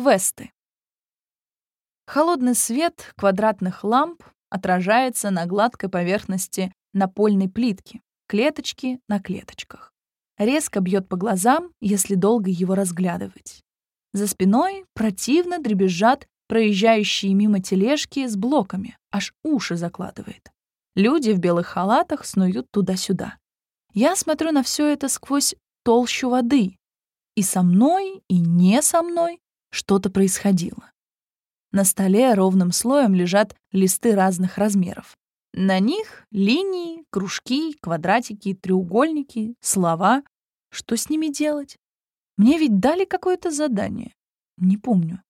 Квесты. Холодный свет квадратных ламп отражается на гладкой поверхности напольной плитки, клеточки на клеточках. Резко бьет по глазам, если долго его разглядывать. За спиной противно дребезжат проезжающие мимо тележки с блоками, аж уши закладывает. Люди в белых халатах снуют туда-сюда. Я смотрю на все это сквозь толщу воды. И со мной, и не со мной что-то происходило. На столе ровным слоем лежат листы разных размеров. На них линии, кружки, квадратики, треугольники, слова. Что с ними делать? Мне ведь дали какое-то задание. Не помню.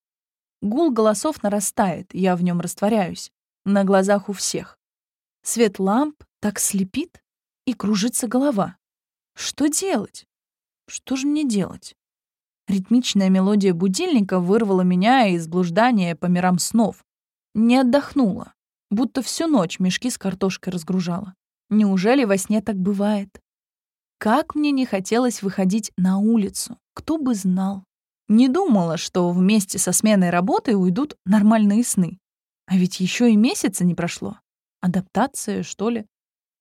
Гул голосов нарастает, я в нем растворяюсь. На глазах у всех. Свет ламп так слепит, и кружится голова. Что делать? Что же мне делать? Ритмичная мелодия будильника вырвала меня из блуждания по мирам снов. Не отдохнула, будто всю ночь мешки с картошкой разгружала. Неужели во сне так бывает? Как мне не хотелось выходить на улицу, кто бы знал. Не думала, что вместе со сменой работы уйдут нормальные сны. А ведь еще и месяца не прошло. Адаптация, что ли?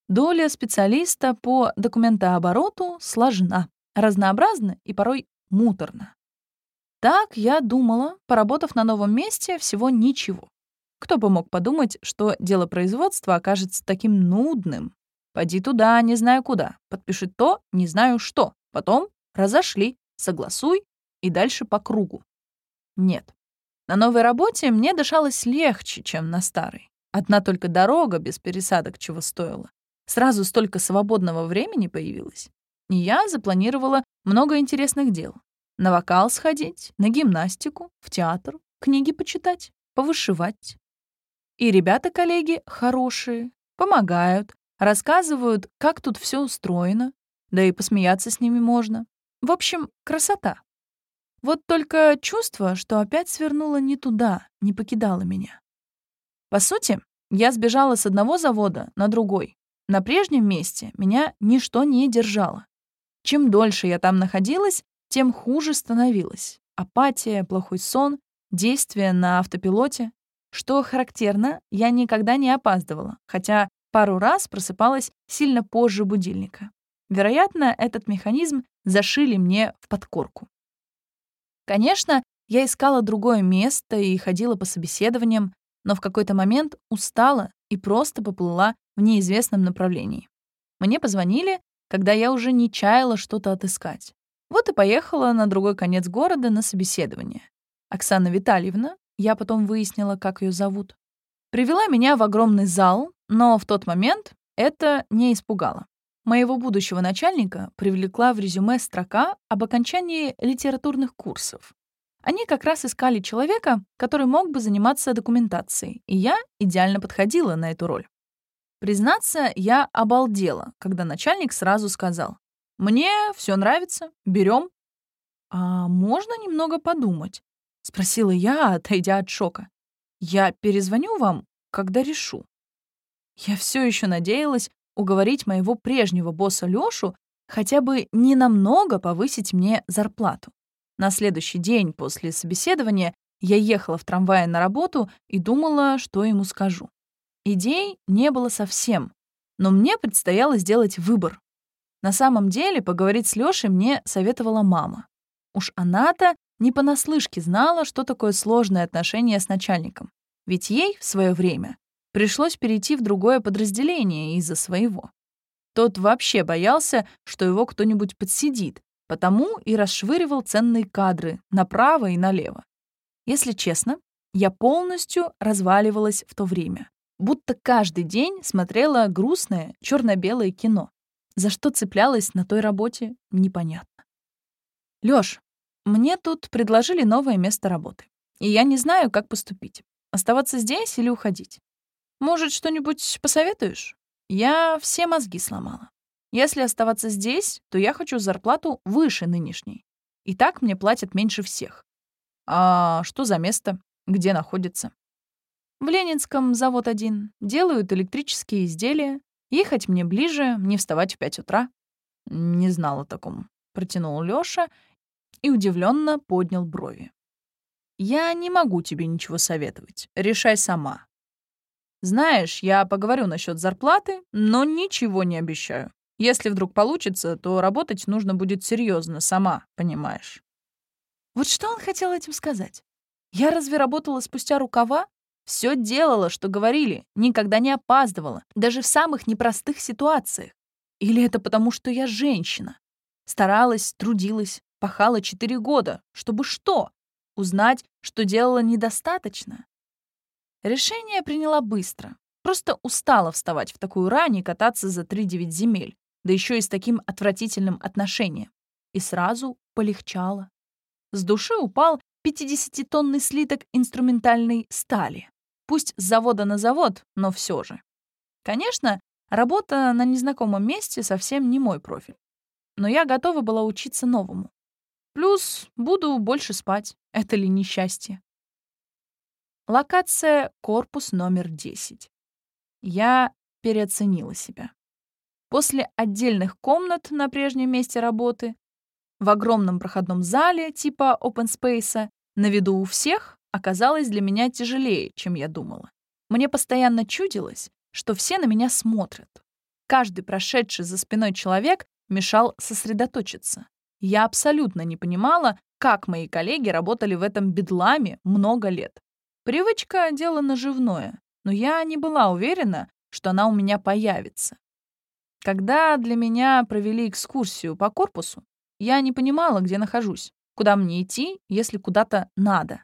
Доля специалиста по документообороту сложна, разнообразна и порой муторна. Так я думала, поработав на новом месте, всего ничего. Кто бы мог подумать, что дело производства окажется таким нудным. Пойди туда, не знаю куда, подпиши то, не знаю что, потом разошли, согласуй и дальше по кругу. Нет. На новой работе мне дышалось легче, чем на старой. Одна только дорога без пересадок чего стоила. Сразу столько свободного времени появилось. И я запланировала много интересных дел. На вокал сходить, на гимнастику, в театр, книги почитать, повышивать. И ребята-коллеги хорошие, помогают, рассказывают, как тут все устроено, да и посмеяться с ними можно. В общем, красота. Вот только чувство, что опять свернуло не туда, не покидало меня. По сути, я сбежала с одного завода на другой. На прежнем месте меня ничто не держало. Чем дольше я там находилась, тем хуже становилось. Апатия, плохой сон, действия на автопилоте. Что характерно, я никогда не опаздывала, хотя пару раз просыпалась сильно позже будильника. Вероятно, этот механизм зашили мне в подкорку. Конечно, я искала другое место и ходила по собеседованиям, но в какой-то момент устала и просто поплыла в неизвестном направлении. Мне позвонили, когда я уже не чаяла что-то отыскать. Вот и поехала на другой конец города на собеседование. Оксана Витальевна, я потом выяснила, как ее зовут, привела меня в огромный зал, но в тот момент это не испугало. Моего будущего начальника привлекла в резюме строка об окончании литературных курсов. Они как раз искали человека, который мог бы заниматься документацией, и я идеально подходила на эту роль. Признаться, я обалдела, когда начальник сразу сказал, «Мне все нравится, берем». «А можно немного подумать?» — спросила я, отойдя от шока. «Я перезвоню вам, когда решу». Я все еще надеялась уговорить моего прежнего босса Лёшу хотя бы ненамного повысить мне зарплату. На следующий день после собеседования я ехала в трамвае на работу и думала, что ему скажу. Идей не было совсем, но мне предстояло сделать выбор. На самом деле поговорить с Лёшей мне советовала мама. Уж она-то не понаслышке знала, что такое сложное отношение с начальником. Ведь ей в свое время пришлось перейти в другое подразделение из-за своего. Тот вообще боялся, что его кто-нибудь подсидит, Потому и расшвыривал ценные кадры направо и налево. Если честно, я полностью разваливалась в то время. Будто каждый день смотрела грустное черно-белое кино. За что цеплялась на той работе, непонятно. Лёш, мне тут предложили новое место работы. И я не знаю, как поступить. Оставаться здесь или уходить? Может, что-нибудь посоветуешь? Я все мозги сломала. Если оставаться здесь, то я хочу зарплату выше нынешней. И так мне платят меньше всех. А что за место? Где находится? В Ленинском завод один. Делают электрические изделия. Ехать мне ближе, не вставать в пять утра. Не знал о таком. Протянул Лёша и удивленно поднял брови. Я не могу тебе ничего советовать. Решай сама. Знаешь, я поговорю насчет зарплаты, но ничего не обещаю. Если вдруг получится, то работать нужно будет серьезно, сама понимаешь. Вот что он хотел этим сказать? Я разве работала спустя рукава? Все делала, что говорили, никогда не опаздывала, даже в самых непростых ситуациях. Или это потому, что я женщина? Старалась, трудилась, пахала четыре года. Чтобы что? Узнать, что делала недостаточно? Решение приняла быстро. Просто устала вставать в такую рань и кататься за три-девять земель да еще и с таким отвратительным отношением. И сразу полегчало. С души упал 50-тонный слиток инструментальной стали. Пусть с завода на завод, но все же. Конечно, работа на незнакомом месте совсем не мой профиль. Но я готова была учиться новому. Плюс буду больше спать. Это ли несчастье? Локация — корпус номер 10. Я переоценила себя. После отдельных комнат на прежнем месте работы, в огромном проходном зале типа open space, на виду у всех, оказалось для меня тяжелее, чем я думала. Мне постоянно чудилось, что все на меня смотрят. Каждый прошедший за спиной человек мешал сосредоточиться. Я абсолютно не понимала, как мои коллеги работали в этом бедламе много лет. Привычка — дело наживное, но я не была уверена, что она у меня появится. Когда для меня провели экскурсию по корпусу, я не понимала, где нахожусь, куда мне идти, если куда-то надо.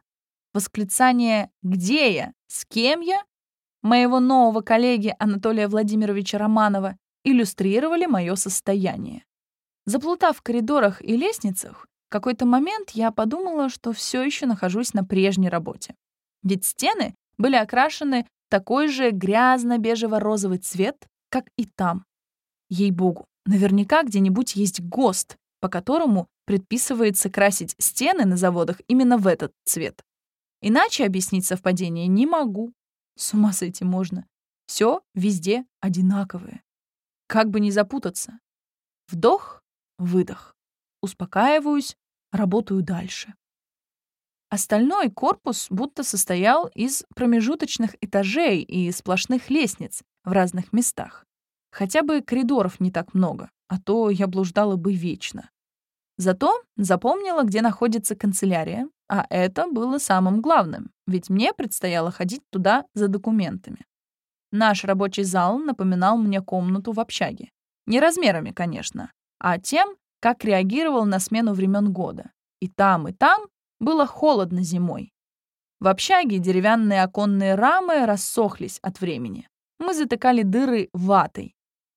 Восклицание «Где я? С кем я?» моего нового коллеги Анатолия Владимировича Романова иллюстрировали мое состояние. Заплутав в коридорах и лестницах, в какой-то момент я подумала, что все еще нахожусь на прежней работе. Ведь стены были окрашены такой же грязно-бежево-розовый цвет, как и там. Ей-богу, наверняка где-нибудь есть ГОСТ, по которому предписывается красить стены на заводах именно в этот цвет. Иначе объяснить совпадение не могу. С ума сойти можно. Все везде одинаковое. Как бы не запутаться. Вдох, выдох. Успокаиваюсь, работаю дальше. Остальной корпус будто состоял из промежуточных этажей и сплошных лестниц в разных местах. Хотя бы коридоров не так много, а то я блуждала бы вечно. Зато запомнила, где находится канцелярия, а это было самым главным, ведь мне предстояло ходить туда за документами. Наш рабочий зал напоминал мне комнату в общаге. Не размерами, конечно, а тем, как реагировал на смену времен года. И там, и там было холодно зимой. В общаге деревянные оконные рамы рассохлись от времени. Мы затыкали дыры ватой,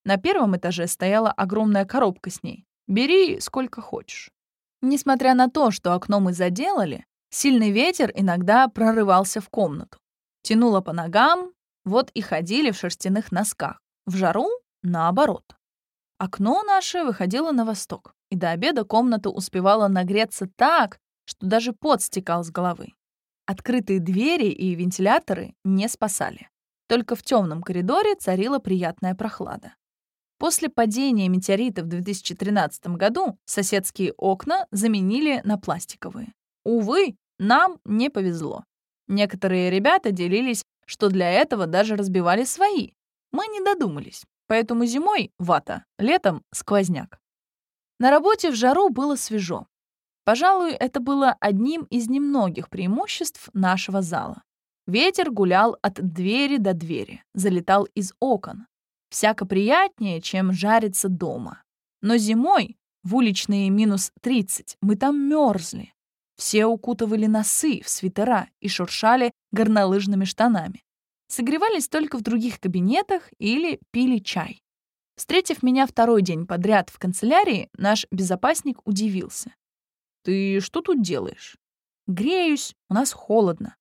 на первом этаже стояла огромная коробка с ней. Бери сколько хочешь. Несмотря на то, что окно мы заделали, сильный ветер иногда прорывался в комнату. Тянуло по ногам, вот и ходили в шерстяных носках. В жару — наоборот. Окно наше выходило на восток, и до обеда комната успевала нагреться так, что даже пот стекал с головы. Открытые двери и вентиляторы не спасали. Только в темном коридоре царила приятная прохлада. После падения метеорита в 2013 году соседские окна заменили на пластиковые. Увы, нам не повезло. Некоторые ребята делились, что для этого даже разбивали свои. Мы не додумались, поэтому зимой вата, летом сквозняк. На работе в жару было свежо. Пожалуй, это было одним из немногих преимуществ нашего зала. Ветер гулял от двери до двери, залетал из окон, Всяко приятнее, чем жариться дома. Но зимой, в уличные минус 30, мы там мерзли. Все укутывали носы в свитера и шуршали горнолыжными штанами. Согревались только в других кабинетах или пили чай. Встретив меня второй день подряд в канцелярии, наш безопасник удивился. «Ты что тут делаешь?» «Греюсь, у нас холодно».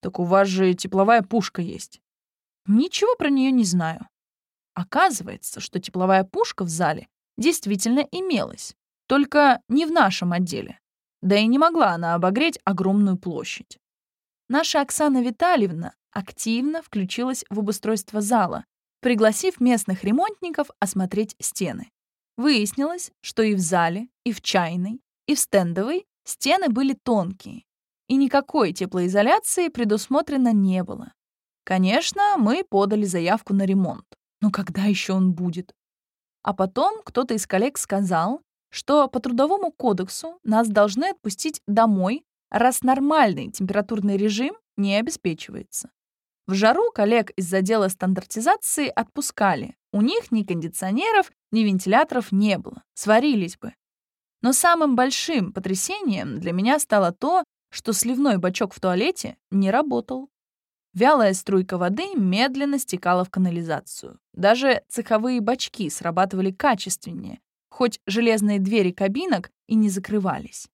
«Так у вас же тепловая пушка есть». «Ничего про нее не знаю. Оказывается, что тепловая пушка в зале действительно имелась, только не в нашем отделе. Да и не могла она обогреть огромную площадь. Наша Оксана Витальевна активно включилась в обустройство зала, пригласив местных ремонтников осмотреть стены. Выяснилось, что и в зале, и в чайной, и в стендовой стены были тонкие. и никакой теплоизоляции предусмотрено не было. Конечно, мы подали заявку на ремонт. Но когда еще он будет? А потом кто-то из коллег сказал, что по Трудовому кодексу нас должны отпустить домой, раз нормальный температурный режим не обеспечивается. В жару коллег из отдела стандартизации отпускали. У них ни кондиционеров, ни вентиляторов не было. Сварились бы. Но самым большим потрясением для меня стало то, что сливной бачок в туалете не работал. Вялая струйка воды медленно стекала в канализацию. Даже цеховые бачки срабатывали качественнее, хоть железные двери кабинок и не закрывались.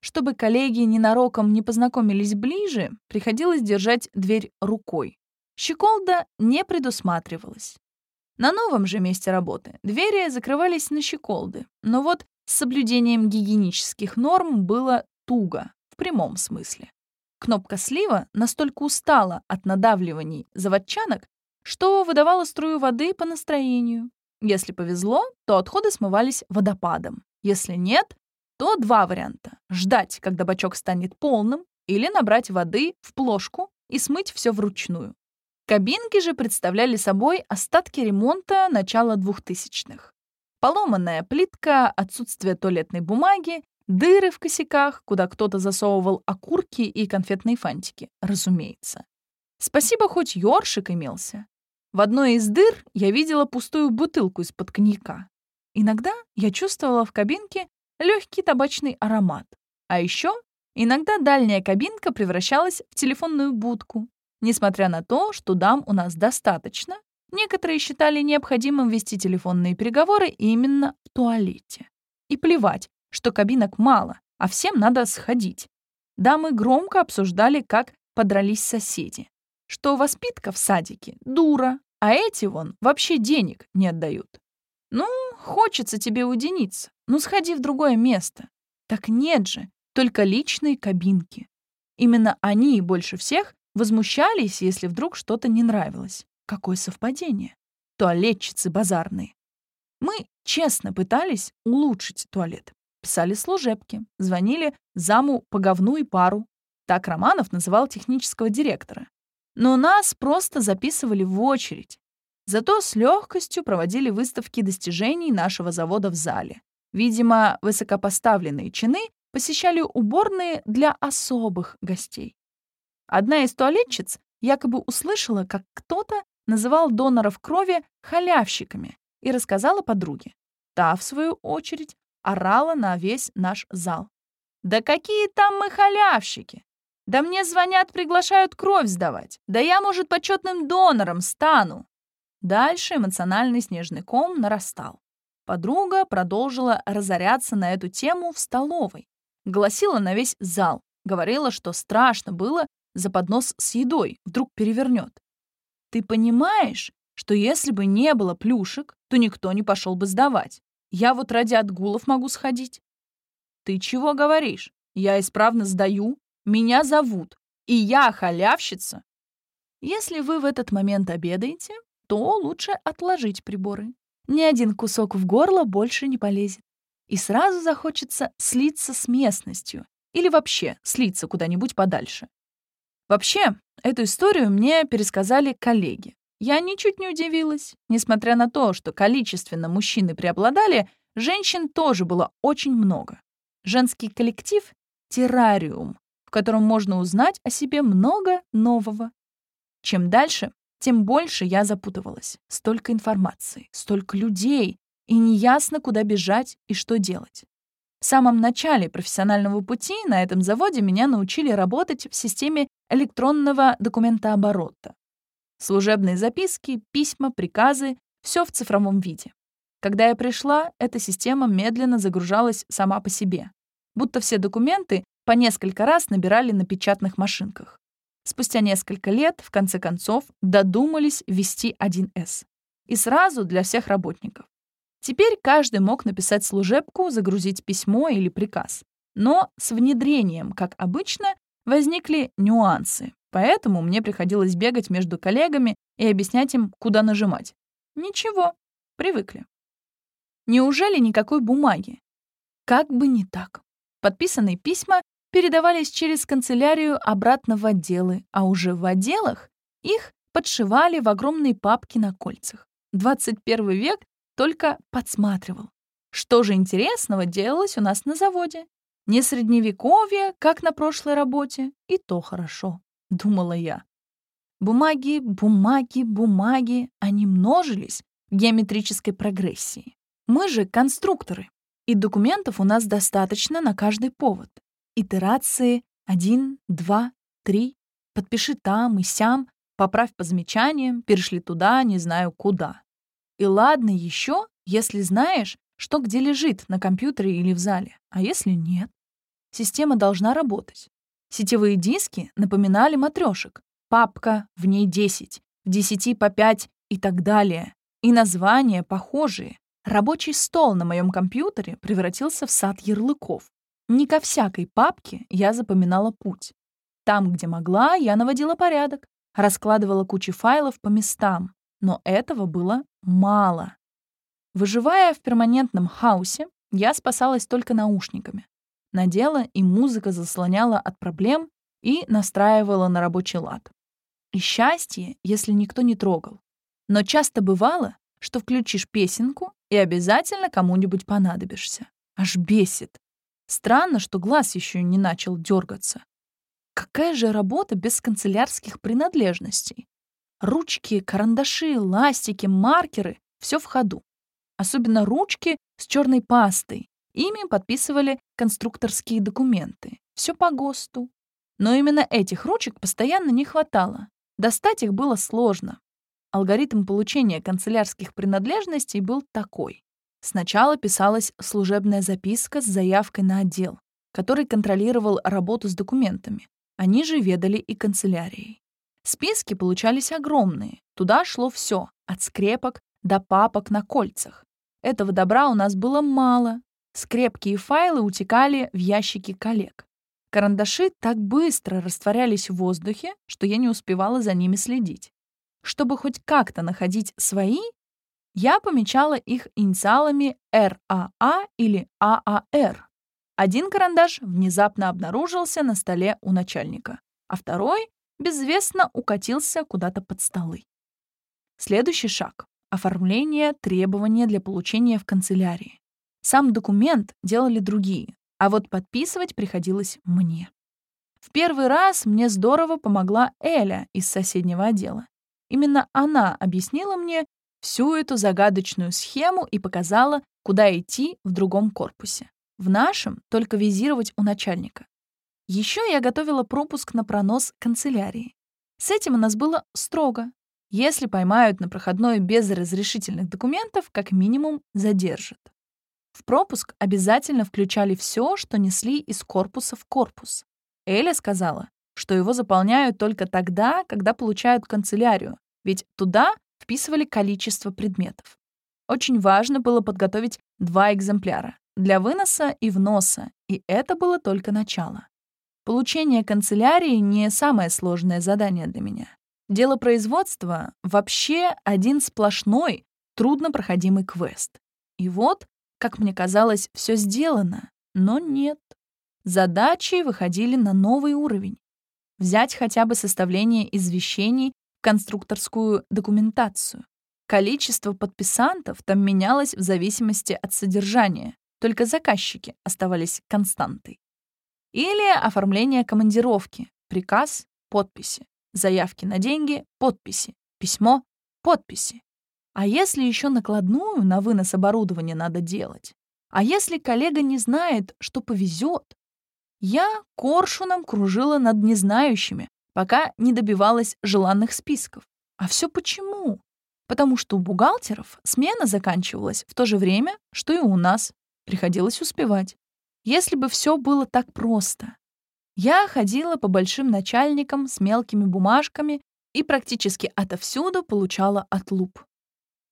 Чтобы коллеги ненароком не познакомились ближе, приходилось держать дверь рукой. Щеколда не предусматривалась. На новом же месте работы двери закрывались на щеколды, но вот с соблюдением гигиенических норм было туго, в прямом смысле. Кнопка слива настолько устала от надавливаний заводчанок, что выдавала струю воды по настроению. Если повезло, то отходы смывались водопадом. Если нет, то два варианта. Ждать, когда бачок станет полным, или набрать воды в плошку и смыть все вручную. Кабинки же представляли собой остатки ремонта начала двухтысячных. Поломанная плитка, отсутствие туалетной бумаги, дыры в косяках, куда кто-то засовывал окурки и конфетные фантики, разумеется. Спасибо, хоть ёршик имелся. В одной из дыр я видела пустую бутылку из-под коньяка. Иногда я чувствовала в кабинке легкий табачный аромат. А еще иногда дальняя кабинка превращалась в телефонную будку, Несмотря на то, что дам у нас достаточно, некоторые считали необходимым вести телефонные переговоры именно в туалете. И плевать, что кабинок мало, а всем надо сходить. Дамы громко обсуждали, как подрались соседи. Что воспитка в садике — дура, а эти вон вообще денег не отдают. Ну, хочется тебе уединиться, ну сходи в другое место. Так нет же, только личные кабинки. Именно они больше всех Возмущались, если вдруг что-то не нравилось. Какое совпадение. Туалетчицы базарные. Мы честно пытались улучшить туалет. Писали служебки, звонили заму по говну и пару. Так Романов называл технического директора. Но нас просто записывали в очередь. Зато с легкостью проводили выставки достижений нашего завода в зале. Видимо, высокопоставленные чины посещали уборные для особых гостей. Одна из туалетчиц якобы услышала, как кто-то называл доноров крови халявщиками и рассказала подруге. Та, в свою очередь, орала на весь наш зал. «Да какие там мы халявщики! Да мне звонят, приглашают кровь сдавать! Да я, может, почетным донором стану!» Дальше эмоциональный снежный ком нарастал. Подруга продолжила разоряться на эту тему в столовой. Гласила на весь зал. Говорила, что страшно было, за поднос с едой, вдруг перевернет. Ты понимаешь, что если бы не было плюшек, то никто не пошел бы сдавать. Я вот ради отгулов могу сходить. Ты чего говоришь? Я исправно сдаю, меня зовут, и я халявщица. Если вы в этот момент обедаете, то лучше отложить приборы. Ни один кусок в горло больше не полезет. И сразу захочется слиться с местностью или вообще слиться куда-нибудь подальше. Вообще, эту историю мне пересказали коллеги. Я ничуть не удивилась. Несмотря на то, что количественно мужчины преобладали, женщин тоже было очень много. Женский коллектив — террариум, в котором можно узнать о себе много нового. Чем дальше, тем больше я запутывалась. Столько информации, столько людей, и неясно, куда бежать и что делать. В самом начале профессионального пути на этом заводе меня научили работать в системе электронного документооборота. Служебные записки, письма, приказы — все в цифровом виде. Когда я пришла, эта система медленно загружалась сама по себе, будто все документы по несколько раз набирали на печатных машинках. Спустя несколько лет, в конце концов, додумались ввести 1С. И сразу для всех работников. Теперь каждый мог написать служебку, загрузить письмо или приказ. Но с внедрением, как обычно, возникли нюансы, поэтому мне приходилось бегать между коллегами и объяснять им, куда нажимать. Ничего, привыкли. Неужели никакой бумаги? Как бы не так. Подписанные письма передавались через канцелярию обратно в отделы, а уже в отделах их подшивали в огромные папки на кольцах. 21 век только подсматривал. Что же интересного делалось у нас на заводе? Не средневековье, как на прошлой работе, и то хорошо, думала я. Бумаги, бумаги, бумаги, они множились в геометрической прогрессии. Мы же конструкторы, и документов у нас достаточно на каждый повод. Итерации один, два, три, подпиши там и сям, поправь по замечаниям, перешли туда, не знаю куда. И ладно еще, если знаешь, что где лежит, на компьютере или в зале. А если нет? Система должна работать. Сетевые диски напоминали матрешек. Папка, в ней 10, в 10 по 5 и так далее. И названия похожие. Рабочий стол на моем компьютере превратился в сад ярлыков. Не ко всякой папке я запоминала путь. Там, где могла, я наводила порядок, раскладывала кучи файлов по местам, но этого было мало. Выживая в перманентном хаосе, я спасалась только наушниками. Надела, и музыка заслоняла от проблем и настраивала на рабочий лад. И счастье, если никто не трогал. Но часто бывало, что включишь песенку и обязательно кому-нибудь понадобишься. Аж бесит. Странно, что глаз еще не начал дергаться. Какая же работа без канцелярских принадлежностей? Ручки, карандаши, ластики, маркеры — все в ходу особенно ручки с черной пастой. Ими подписывали конструкторские документы. Все по ГОСТу. Но именно этих ручек постоянно не хватало. Достать их было сложно. Алгоритм получения канцелярских принадлежностей был такой. Сначала писалась служебная записка с заявкой на отдел, который контролировал работу с документами. Они же ведали и канцелярией. Списки получались огромные. Туда шло все, от скрепок до папок на кольцах. Этого добра у нас было мало. Скрепки и файлы утекали в ящики коллег. Карандаши так быстро растворялись в воздухе, что я не успевала за ними следить. Чтобы хоть как-то находить свои, я помечала их инициалами РАА или ААР. Один карандаш внезапно обнаружился на столе у начальника, а второй безвестно укатился куда-то под столы. Следующий шаг оформление требования для получения в канцелярии. Сам документ делали другие, а вот подписывать приходилось мне. В первый раз мне здорово помогла Эля из соседнего отдела. Именно она объяснила мне всю эту загадочную схему и показала, куда идти в другом корпусе. В нашем только визировать у начальника. Еще я готовила пропуск на пронос канцелярии. С этим у нас было строго. Если поймают на проходной без разрешительных документов, как минимум задержат. В пропуск обязательно включали все, что несли из корпуса в корпус. Эля сказала, что его заполняют только тогда, когда получают канцелярию, ведь туда вписывали количество предметов. Очень важно было подготовить два экземпляра для выноса и вноса, и это было только начало. Получение канцелярии не самое сложное задание для меня. Дело производства вообще один сплошной, труднопроходимый квест. И вот, как мне казалось, все сделано, но нет. Задачи выходили на новый уровень. Взять хотя бы составление извещений в конструкторскую документацию. Количество подписантов там менялось в зависимости от содержания, только заказчики оставались константой. Или оформление командировки, приказ, подписи. Заявки на деньги, подписи. Письмо, подписи. А если еще накладную на вынос оборудования надо делать? А если коллега не знает, что повезет? Я коршуном кружила над незнающими, пока не добивалась желанных списков. А все почему? Потому что у бухгалтеров смена заканчивалась в то же время, что и у нас. Приходилось успевать. Если бы все было так просто. Я ходила по большим начальникам с мелкими бумажками и практически отовсюду получала отлуп.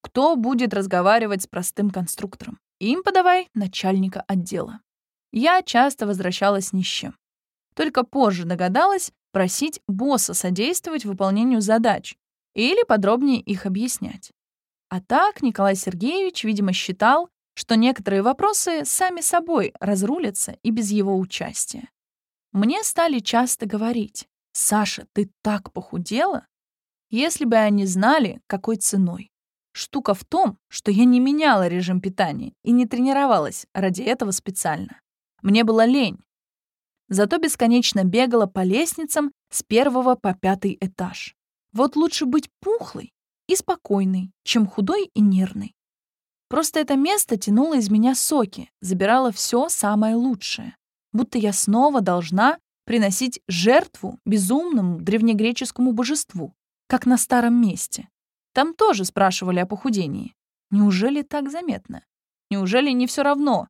Кто будет разговаривать с простым конструктором? Им подавай начальника отдела. Я часто возвращалась ни с чем. Только позже догадалась просить босса содействовать выполнению задач или подробнее их объяснять. А так Николай Сергеевич, видимо, считал, что некоторые вопросы сами собой разрулятся и без его участия. Мне стали часто говорить, «Саша, ты так похудела?» Если бы они знали, какой ценой. Штука в том, что я не меняла режим питания и не тренировалась ради этого специально. Мне было лень. Зато бесконечно бегала по лестницам с первого по пятый этаж. Вот лучше быть пухлой и спокойной, чем худой и нервной. Просто это место тянуло из меня соки, забирало все самое лучшее. Будто я снова должна приносить жертву безумному древнегреческому божеству, как на старом месте. Там тоже спрашивали о похудении. Неужели так заметно? Неужели не все равно?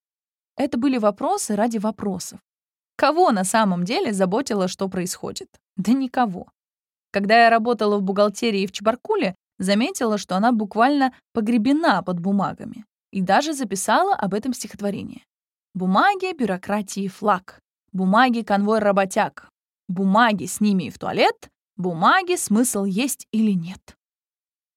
Это были вопросы ради вопросов. Кого на самом деле заботило, что происходит? Да никого. Когда я работала в бухгалтерии в Чебаркуле, заметила, что она буквально погребена под бумагами, и даже записала об этом стихотворение. «Бумаги, бюрократии, флаг. Бумаги, конвой работяг. Бумаги, с ними и в туалет. Бумаги, смысл есть или нет».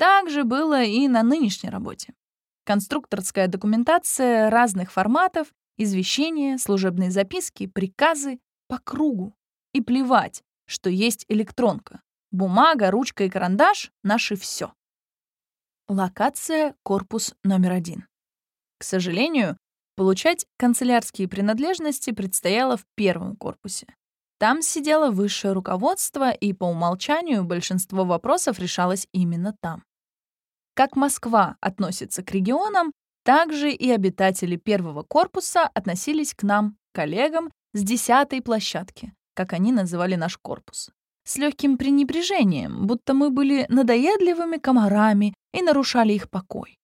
Так же было и на нынешней работе. Конструкторская документация разных форматов, извещения, служебные записки, приказы по кругу. И плевать, что есть электронка. Бумага, ручка и карандаш — наши все. Локация — корпус номер один. К сожалению, получать канцелярские принадлежности предстояло в первом корпусе. Там сидело высшее руководство, и по умолчанию большинство вопросов решалось именно там. Как Москва относится к регионам, так же и обитатели первого корпуса относились к нам, коллегам, с десятой площадки, как они называли наш корпус с легким пренебрежением, будто мы были надоедливыми комарами и нарушали их покой.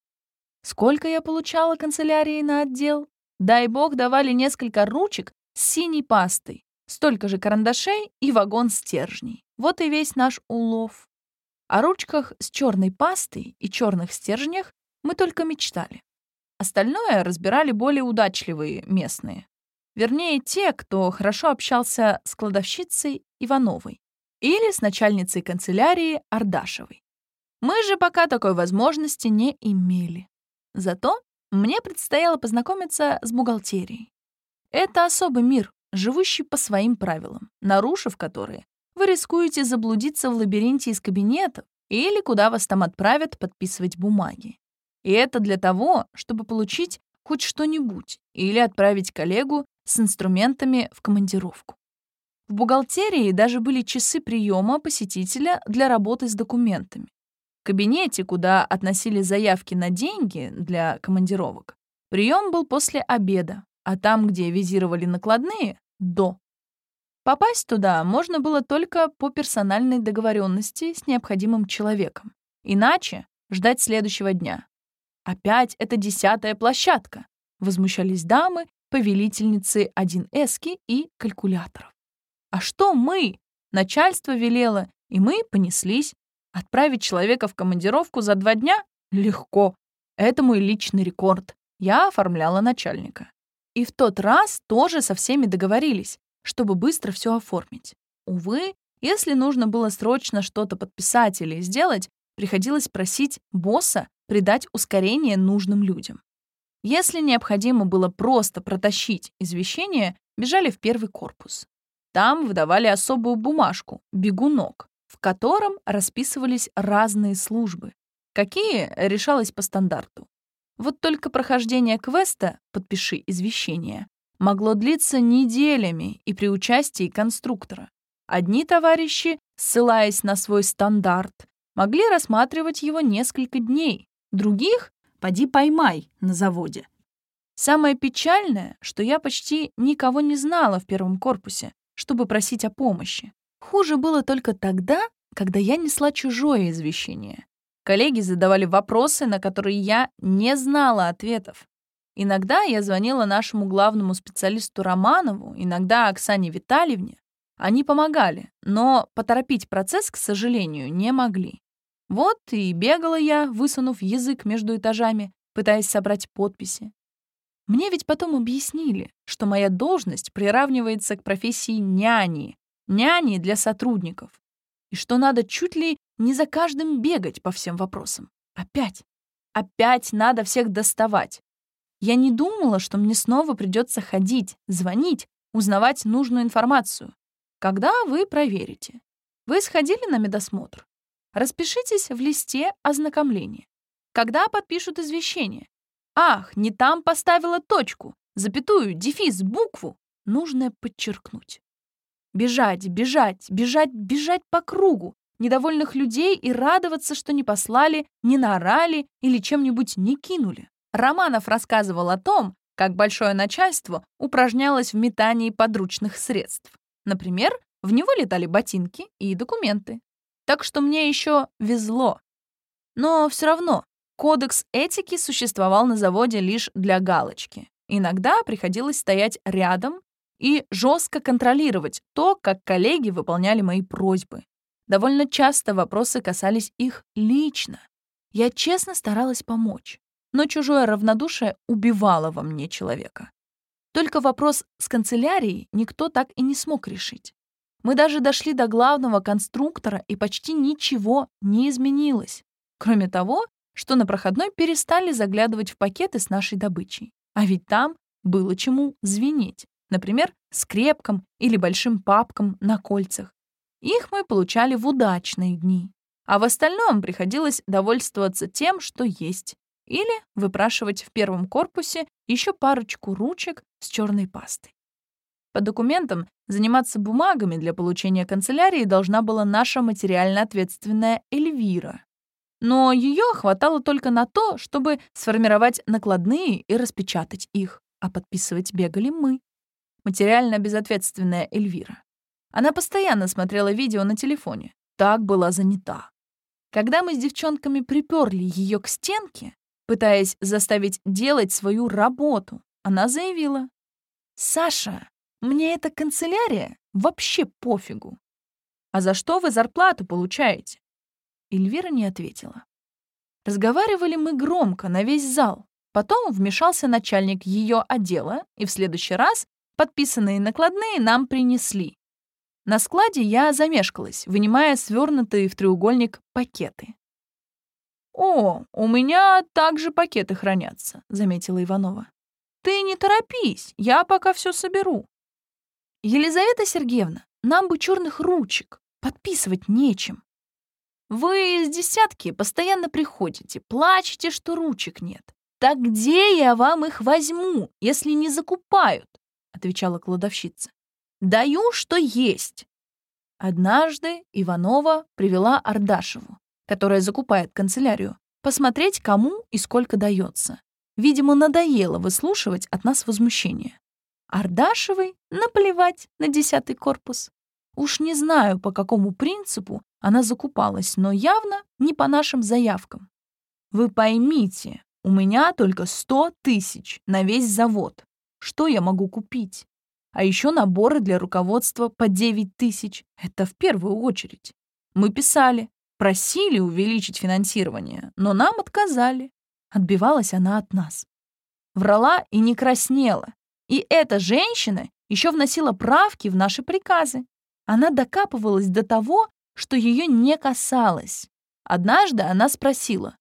Сколько я получала канцелярии на отдел? Дай бог, давали несколько ручек с синей пастой, столько же карандашей и вагон стержней. Вот и весь наш улов. О ручках с черной пастой и черных стержнях мы только мечтали. Остальное разбирали более удачливые местные. Вернее, те, кто хорошо общался с кладовщицей Ивановой или с начальницей канцелярии Ардашевой. Мы же пока такой возможности не имели. Зато мне предстояло познакомиться с бухгалтерией. Это особый мир, живущий по своим правилам, нарушив которые, вы рискуете заблудиться в лабиринте из кабинетов или куда вас там отправят подписывать бумаги. И это для того, чтобы получить хоть что-нибудь или отправить коллегу с инструментами в командировку. В бухгалтерии даже были часы приема посетителя для работы с документами. В кабинете, куда относили заявки на деньги для командировок, прием был после обеда, а там, где визировали накладные, до. Попасть туда можно было только по персональной договоренности с необходимым человеком. Иначе ждать следующего дня. Опять это десятая площадка. Возмущались дамы, повелительницы 1Эски и калькуляторов. А что мы? Начальство велело, и мы понеслись. Отправить человека в командировку за два дня? Легко. Это мой личный рекорд. Я оформляла начальника. И в тот раз тоже со всеми договорились, чтобы быстро все оформить. Увы, если нужно было срочно что-то подписать или сделать, приходилось просить босса придать ускорение нужным людям. Если необходимо было просто протащить извещение, бежали в первый корпус. Там выдавали особую бумажку — бегунок, в котором расписывались разные службы. Какие — решалось по стандарту. Вот только прохождение квеста «Подпиши извещение» могло длиться неделями и при участии конструктора. Одни товарищи, ссылаясь на свой стандарт, могли рассматривать его несколько дней, других — поди поймай на заводе. Самое печальное, что я почти никого не знала в первом корпусе, чтобы просить о помощи. Хуже было только тогда, когда я несла чужое извещение. Коллеги задавали вопросы, на которые я не знала ответов. Иногда я звонила нашему главному специалисту Романову, иногда Оксане Витальевне. Они помогали, но поторопить процесс, к сожалению, не могли. Вот и бегала я, высунув язык между этажами, пытаясь собрать подписи. Мне ведь потом объяснили, что моя должность приравнивается к профессии няни, няни для сотрудников, и что надо чуть ли не за каждым бегать по всем вопросам. Опять. Опять надо всех доставать. Я не думала, что мне снова придется ходить, звонить, узнавать нужную информацию. Когда вы проверите? Вы сходили на медосмотр? Распишитесь в листе ознакомления. Когда подпишут извещение? Ах, не там поставила точку, запятую, дефис, букву. Нужно подчеркнуть. Бежать, бежать, бежать, бежать по кругу, недовольных людей и радоваться, что не послали, не наорали или чем-нибудь не кинули. Романов рассказывал о том, как большое начальство упражнялось в метании подручных средств. Например, в него летали ботинки и документы. Так что мне еще везло. Но все равно кодекс этики существовал на заводе лишь для галочки. Иногда приходилось стоять рядом и жестко контролировать то, как коллеги выполняли мои просьбы. Довольно часто вопросы касались их лично. Я честно старалась помочь, но чужое равнодушие убивало во мне человека. Только вопрос с канцелярией никто так и не смог решить. Мы даже дошли до главного конструктора, и почти ничего не изменилось. Кроме того, что на проходной перестали заглядывать в пакеты с нашей добычей. А ведь там было чему звенеть. Например, скрепкам или большим папкам на кольцах. Их мы получали в удачные дни, а в остальном приходилось довольствоваться тем, что есть, или выпрашивать в первом корпусе еще парочку ручек с черной пастой. По документам заниматься бумагами для получения канцелярии должна была наша материально ответственная Эльвира. Но ее хватало только на то, чтобы сформировать накладные и распечатать их, а подписывать бегали мы. Материально безответственная Эльвира. Она постоянно смотрела видео на телефоне. Так была занята. Когда мы с девчонками приперли ее к стенке, пытаясь заставить делать свою работу, она заявила. «Саша, мне эта канцелярия вообще пофигу. А за что вы зарплату получаете?» Эльвира не ответила. Разговаривали мы громко на весь зал. Потом вмешался начальник ее отдела, и в следующий раз подписанные накладные нам принесли. На складе я замешкалась, вынимая свернутые в треугольник пакеты. «О, у меня также пакеты хранятся», — заметила Иванова. «Ты не торопись, я пока все соберу». «Елизавета Сергеевна, нам бы черных ручек, подписывать нечем». «Вы из десятки постоянно приходите, плачете, что ручек нет. Так где я вам их возьму, если не закупают?» — отвечала кладовщица. Даю, что есть. Однажды Иванова привела Ардашеву, которая закупает канцелярию, посмотреть, кому и сколько дается. Видимо, надоело выслушивать от нас возмущение. Ардашевой наплевать на десятый корпус. Уж не знаю, по какому принципу она закупалась, но явно не по нашим заявкам. Вы поймите, у меня только сто тысяч на весь завод. Что я могу купить? А еще наборы для руководства по 9 тысяч. Это в первую очередь. Мы писали, просили увеличить финансирование, но нам отказали. Отбивалась она от нас. Врала и не краснела. И эта женщина еще вносила правки в наши приказы. Она докапывалась до того, что ее не касалось. Однажды она спросила,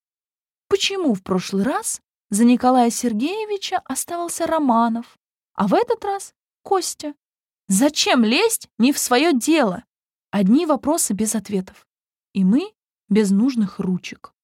почему в прошлый раз за Николая Сергеевича оставался Романов, а в этот раз Костя. Зачем лезть не в свое дело? Одни вопросы без ответов. И мы без нужных ручек.